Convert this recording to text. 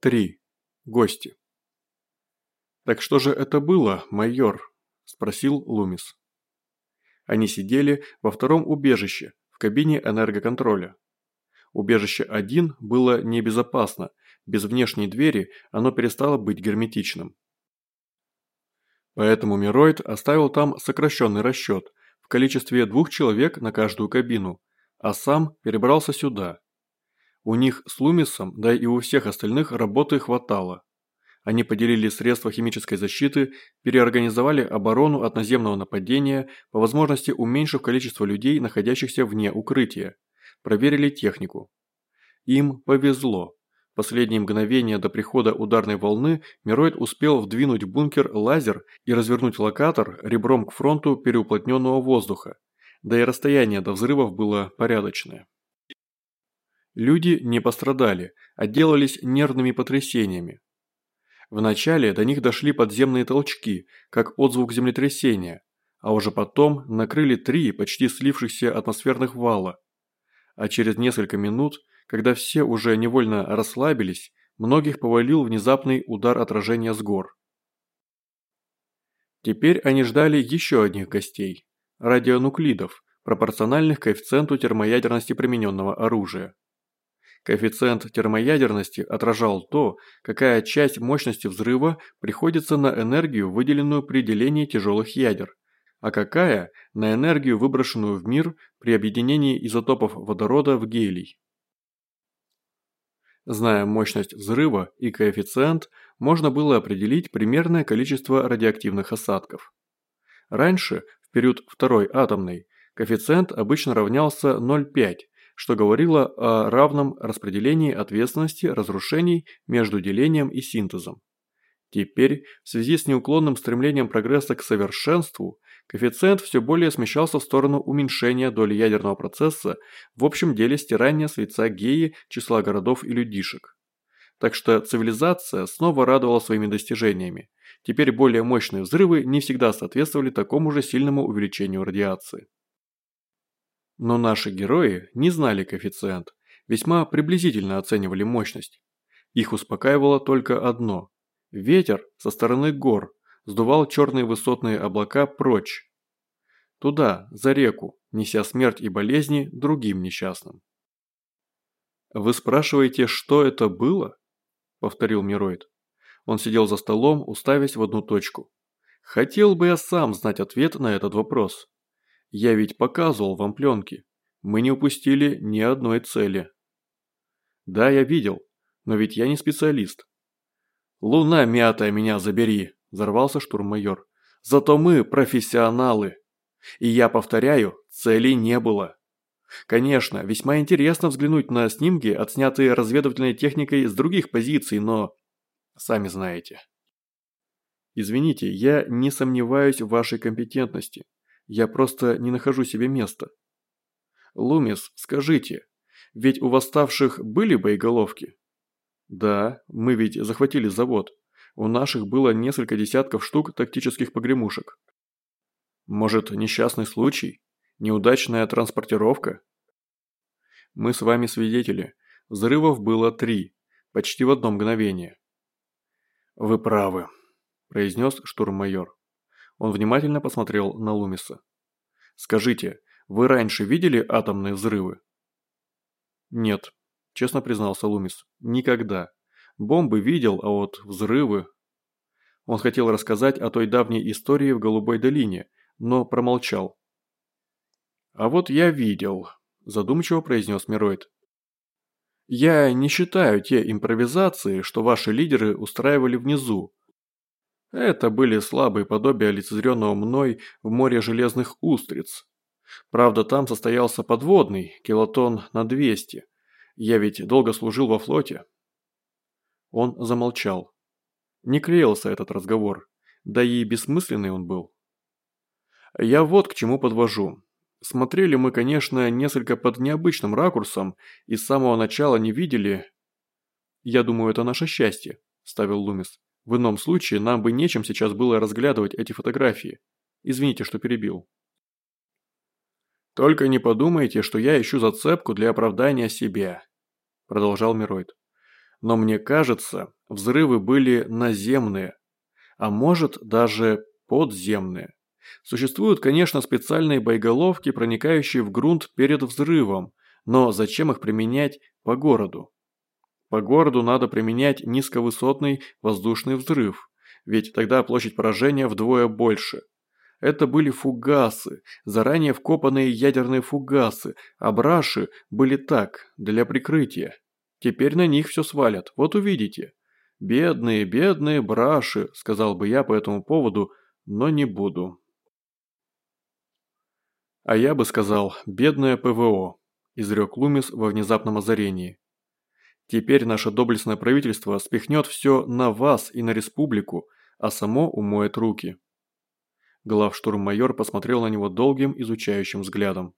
3. Гости. «Так что же это было, майор?» – спросил Лумис. Они сидели во втором убежище, в кабине энергоконтроля. Убежище 1 было небезопасно, без внешней двери оно перестало быть герметичным. Поэтому Мироид оставил там сокращенный расчет в количестве двух человек на каждую кабину, а сам перебрался сюда, у них с Лумисом, да и у всех остальных работы хватало. Они поделили средства химической защиты, переорганизовали оборону от наземного нападения, по возможности уменьшив количество людей, находящихся вне укрытия. Проверили технику. Им повезло. Последние мгновения до прихода ударной волны Мироид успел вдвинуть в бункер лазер и развернуть локатор ребром к фронту переуплотненного воздуха. Да и расстояние до взрывов было порядочное. Люди не пострадали, отделались нервными потрясениями. Вначале до них дошли подземные толчки, как отзвук землетрясения, а уже потом накрыли три почти слившихся атмосферных вала. А через несколько минут, когда все уже невольно расслабились, многих повалил внезапный удар отражения с гор. Теперь они ждали еще одних гостей – радионуклидов, пропорциональных коэффициенту термоядерности примененного оружия. Коэффициент термоядерности отражал то, какая часть мощности взрыва приходится на энергию, выделенную при делении тяжелых ядер, а какая – на энергию, выброшенную в мир при объединении изотопов водорода в гелий. Зная мощность взрыва и коэффициент, можно было определить примерное количество радиоактивных осадков. Раньше, в период второй атомной, коэффициент обычно равнялся 0,5, что говорило о равном распределении ответственности разрушений между делением и синтезом. Теперь, в связи с неуклонным стремлением прогресса к совершенству, коэффициент все более смещался в сторону уменьшения доли ядерного процесса в общем деле стирания с лица геи числа городов и людишек. Так что цивилизация снова радовала своими достижениями. Теперь более мощные взрывы не всегда соответствовали такому же сильному увеличению радиации. Но наши герои не знали коэффициент, весьма приблизительно оценивали мощность. Их успокаивало только одно. Ветер со стороны гор сдувал черные высотные облака прочь. Туда, за реку, неся смерть и болезни другим несчастным. «Вы спрашиваете, что это было?» – повторил Мироид. Он сидел за столом, уставясь в одну точку. «Хотел бы я сам знать ответ на этот вопрос». Я ведь показывал вам пленки. Мы не упустили ни одной цели. Да, я видел, но ведь я не специалист. Луна мятая меня забери, взорвался штурммайор. Зато мы профессионалы. И я повторяю, цели не было. Конечно, весьма интересно взглянуть на снимки, отснятые разведывательной техникой с других позиций, но... Сами знаете. Извините, я не сомневаюсь в вашей компетентности. Я просто не нахожу себе места. Лумис, скажите, ведь у восставших были боеголовки? Да, мы ведь захватили завод. У наших было несколько десятков штук тактических погремушек. Может, несчастный случай? Неудачная транспортировка? Мы с вами свидетели. Взрывов было три, почти в одно мгновение. Вы правы, произнес штурммайор. Он внимательно посмотрел на Лумиса. «Скажите, вы раньше видели атомные взрывы?» «Нет», – честно признался Лумис. «Никогда. Бомбы видел, а вот взрывы...» Он хотел рассказать о той давней истории в Голубой долине, но промолчал. «А вот я видел», – задумчиво произнес Мироид. «Я не считаю те импровизации, что ваши лидеры устраивали внизу, это были слабые подобия лицезренного мной в море железных устриц. Правда, там состоялся подводный, килотон на 200. Я ведь долго служил во флоте. Он замолчал. Не клеился этот разговор, да и бессмысленный он был. Я вот к чему подвожу. Смотрели мы, конечно, несколько под необычным ракурсом и с самого начала не видели... Я думаю, это наше счастье, ставил Лумис. В ином случае нам бы нечем сейчас было разглядывать эти фотографии. Извините, что перебил. «Только не подумайте, что я ищу зацепку для оправдания себя», – продолжал Мироид. Но мне кажется, взрывы были наземные, а может даже подземные. Существуют, конечно, специальные боеголовки, проникающие в грунт перед взрывом, но зачем их применять по городу? По городу надо применять низковысотный воздушный взрыв, ведь тогда площадь поражения вдвое больше. Это были фугасы, заранее вкопанные ядерные фугасы, а браши были так, для прикрытия. Теперь на них все свалят, вот увидите. «Бедные, бедные браши», – сказал бы я по этому поводу, но не буду. А я бы сказал «бедное ПВО», – изрек Лумис во внезапном озарении. Теперь наше доблестное правительство спихнет все на вас и на республику, а само умоет руки. Главштурм-майор посмотрел на него долгим изучающим взглядом.